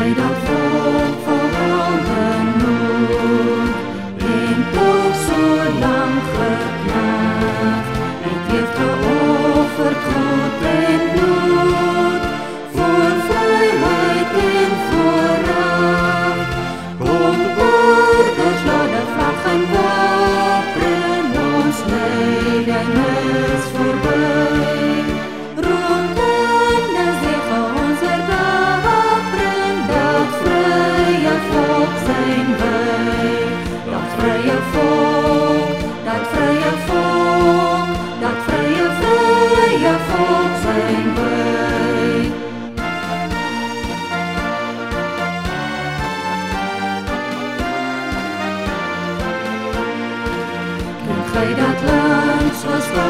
light of was dors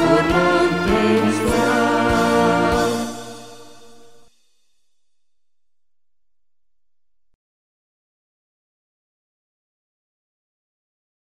for mountains